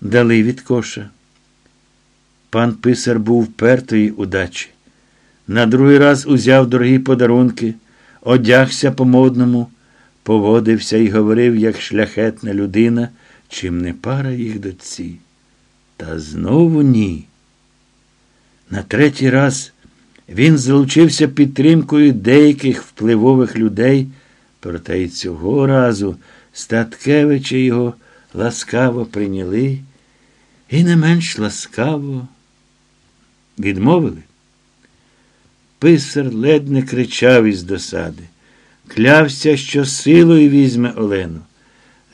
дали від коша. Пан писар був впертої удачі. На другий раз узяв дорогі подарунки, одягся по модному, поводився і говорив, як шляхетна людина, чим не пара їх дочці. Та знову ні. На третій раз він залучився підтримкою деяких впливових людей, проте й цього разу Статкевича його ласкаво прийняли і не менш ласкаво відмовили. Писар ледь не кричав із досади, клявся, що силою візьме Олену.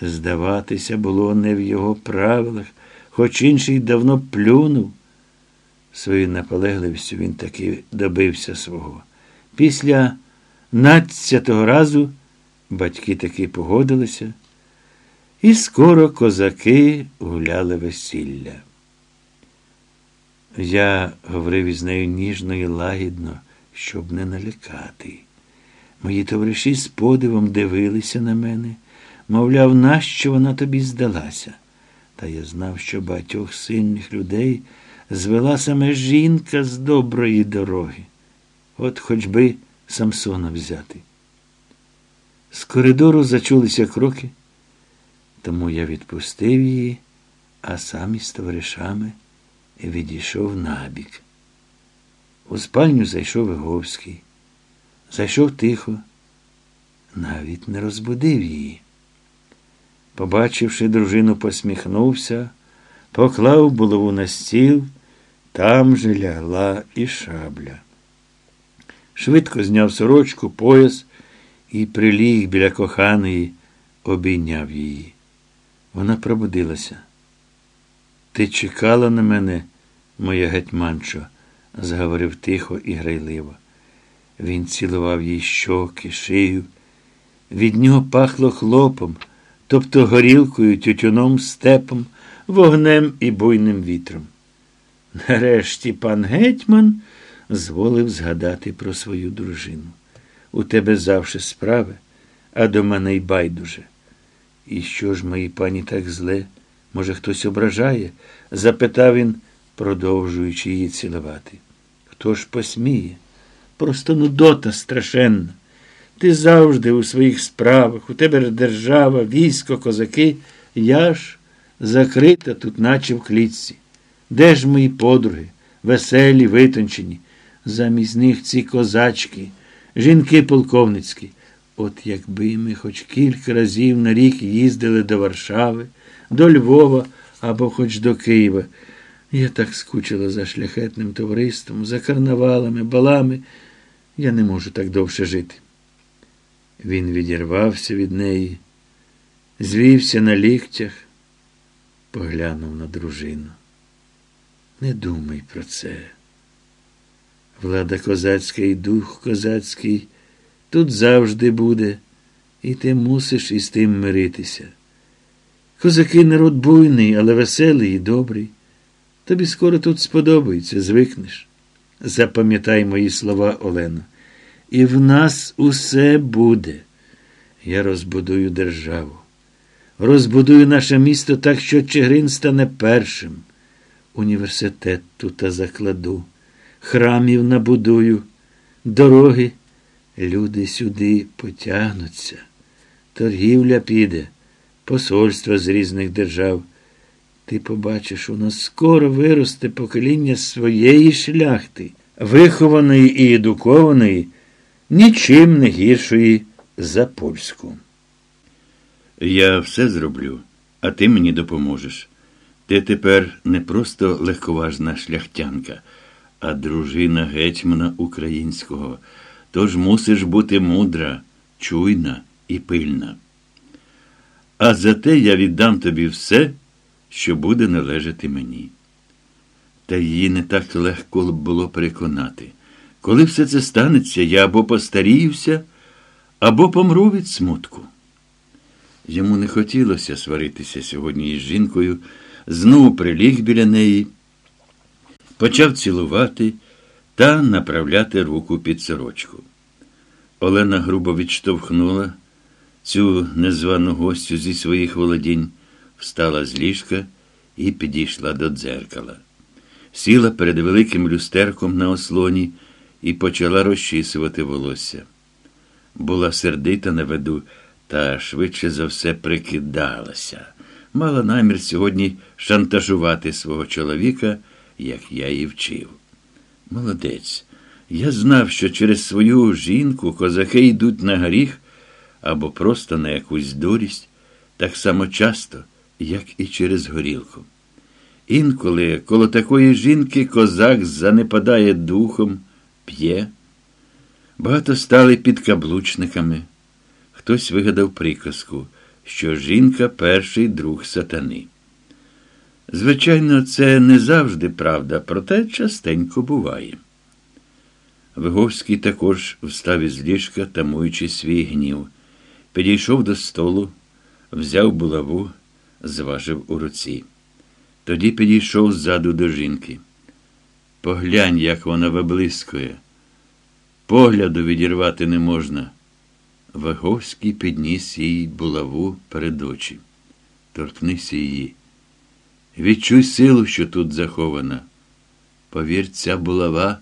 Здаватися було не в його правилах, хоч інший давно плюнув. Свою наполегливістю він таки добився свого. Після надцятого разу батьки таки погодилися, і скоро козаки гуляли весілля. Я говорив із нею ніжно і лагідно, щоб не налякати. Мої товариші з подивом дивилися на мене, мовляв, нащо вона тобі здалася. Та я знав, що багатьох сильних людей звела саме жінка з доброї дороги. От хоч би Самсона взяти. З коридору зачулися кроки, тому я відпустив її, а сам із товаришами відійшов набік. У спальню зайшов Виговський. Зайшов тихо, навіть не розбудив її. Побачивши дружину, посміхнувся, поклав булаву на стіл, там же лягла і шабля. Швидко зняв сорочку, пояс і приліг біля коханої, обійняв її. Вона пробудилася. Ти чекала на мене, моя гетьманчо, заговорив тихо і грайливо. Він цілував їй щоки, шию. Від нього пахло хлопом, тобто горілкою, тютюном, степом, вогнем і буйним вітром. Нарешті пан гетьман зволив згадати про свою дружину. У тебе завжди справи, а до мене й байдуже. І що ж моїй пані так зле? Може, хтось ображає? запитав він, продовжуючи її цілувати. Хто ж посміє? Просто нудота страшенна. Ти завжди у своїх справах, у тебе держава, військо, козаки. Я ж закрита тут, наче в клітці. Де ж мої подруги, веселі, витончені? Замість них ці козачки, жінки полковницькі. От якби ми хоч кілька разів на рік їздили до Варшави, до Львова або хоч до Києва. Я так скучила за шляхетним товариством, за карнавалами, балами. Я не можу так довше жити. Він відірвався від неї, звівся на ліктях, поглянув на дружину. Не думай про це. Влада козацька і дух козацький тут завжди буде, і ти мусиш із тим миритися. Козаки народ буйний, але веселий і добрий. Тобі скоро тут сподобається, звикнеш. Запам'ятай мої слова, Олено. І в нас усе буде. Я розбудую державу. Розбудую наше місто так, що Чигирин стане першим. Університет тут закладу, храмів набудую, дороги. Люди сюди потягнуться. Торгівля піде, посольства з різних держав. Ти побачиш, у нас скоро виросте покоління своєї шляхти, вихованої і едукованої, нічим не гіршої за польську. Я все зроблю, а ти мені допоможеш. Ти тепер не просто легковажна шляхтянка, а дружина гетьмана українського. Тож мусиш бути мудра, чуйна і пильна. А зате я віддам тобі все, що буде належати мені. Та її не так легко було переконати. Коли все це станеться, я або постаріюся, або помру від смутку. Йому не хотілося сваритися сьогодні із жінкою, знову приліг біля неї, почав цілувати та направляти руку під сорочку. Олена грубо відштовхнула цю незвану гостю зі своїх володінь, встала з ліжка і підійшла до дзеркала. Сіла перед великим люстерком на ослоні і почала розчісувати волосся. Була сердита на виду, та швидше за все прикидалася. Мала намір сьогодні шантажувати свого чоловіка, як я і вчив. Молодець. Я знав, що через свою жінку козаки йдуть на гріх або просто на якусь дурість, так само часто, як і через горілку. Інколи коло такої жінки козак занепадає духом, п'є. Багато стали підкаблучниками. Хтось вигадав приказку, що жінка перший друг сатани. Звичайно, це не завжди правда, проте частенько буває. Виговський також встав із ліжка, тамуючи свій гнів, підійшов до столу, взяв булаву, зважив у руці. Тоді підійшов ззаду до жінки. Поглянь, як вона виблискує. Погляду відірвати не можна. Ваговський підніс їй булаву перед очі. Торкнися її. Відчуй силу, що тут захована. Повір, ця булава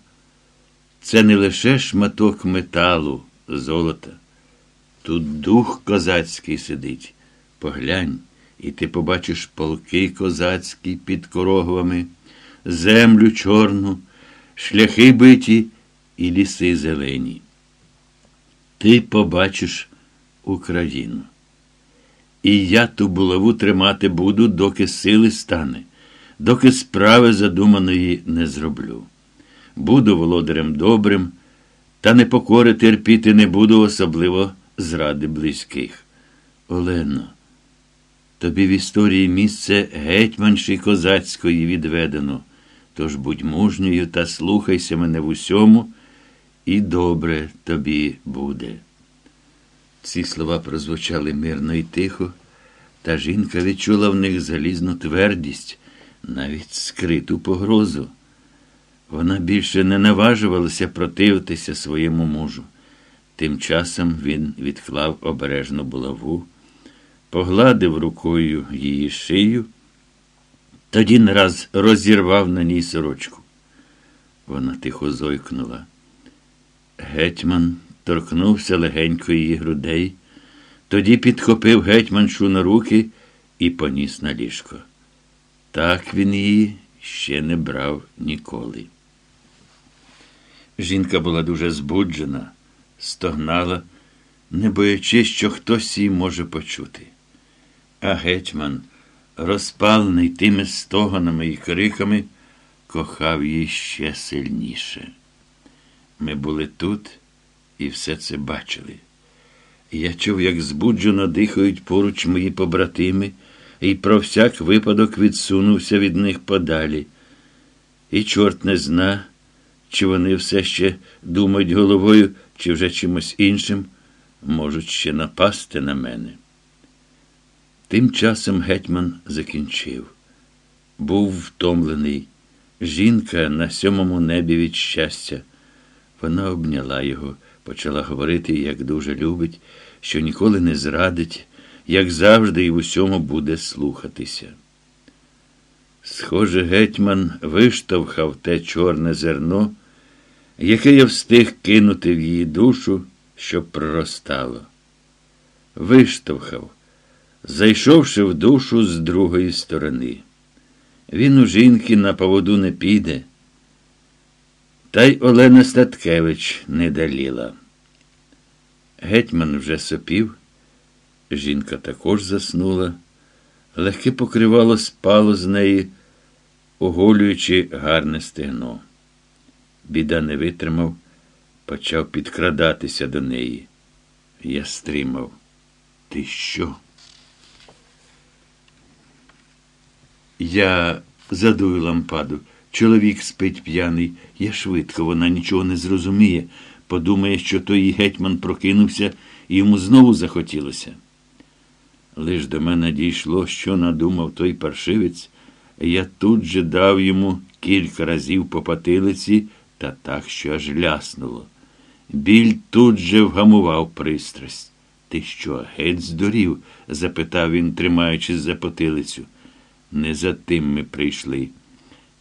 це не лише шматок металу, золота. Тут дух козацький сидить. Поглянь, і ти побачиш полки козацькі під корогвами, землю чорну, шляхи биті і ліси зелені. Ти побачиш Україну. І я ту булаву тримати буду, доки сили стане, доки справи задуманої не зроблю. Буду володарем добрим, та непокори терпіти не буду, особливо зради близьких. Олено, тобі в історії місце гетьманші козацької відведено, тож будь мужньою та слухайся мене в усьому, і добре тобі буде. Ці слова прозвучали мирно і тихо, та жінка відчула в них залізну твердість, навіть скриту погрозу. Вона більше не наважувалася противитися своєму мужу. Тим часом він відклав обережну булаву, погладив рукою її шию, тоді нараз розірвав на ній сорочку. Вона тихо зойкнула. Гетьман торкнувся легенько її грудей, тоді підхопив гетьманшу на руки і поніс на ліжко. Так він її ще не брав ніколи. Жінка була дуже збуджена, стогнала, не боячись, що хтось її може почути. А гетьман, розпалений тими стогонами і криками, кохав її ще сильніше. Ми були тут і все це бачили. Я чув, як збуджено дихають поруч мої побратими, і про всяк випадок відсунувся від них подалі. І чорт не зна, чи вони все ще думають головою, чи вже чимось іншим, можуть ще напасти на мене. Тим часом гетьман закінчив. Був втомлений. Жінка на сьомому небі від щастя. Вона обняла його, почала говорити, як дуже любить, що ніколи не зрадить, як завжди і в усьому буде слухатися. Схоже, гетьман виштовхав те чорне зерно, яке я встиг кинути в її душу, щоб проростало. Виштовхав, зайшовши в душу з другої сторони. Він у жінки на поводу не піде. Та й Олена Статкевич не даліла. Гетьман вже сопів, жінка також заснула, легке покривало спало з неї, оголюючи гарне стегно. Біда не витримав, почав підкрадатися до неї. Я стримав. Ти що? Я задую лампаду. Чоловік спить п'яний, я швидко, вона нічого не зрозуміє, подумає, що той гетьман прокинувся і йому знову захотілося. Лиш до мене дійшло, що надумав той паршивець, я тут же дав йому кілька разів по патилиці та так, що аж ляснуло. Біль тут же вгамував пристрасть. Ти що, геть здурів? запитав він, тримаючись за потилицю. Не за тим ми прийшли.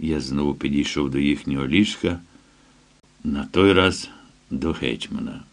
Я знову підійшов до їхнього ліжка, на той раз до гетьмана.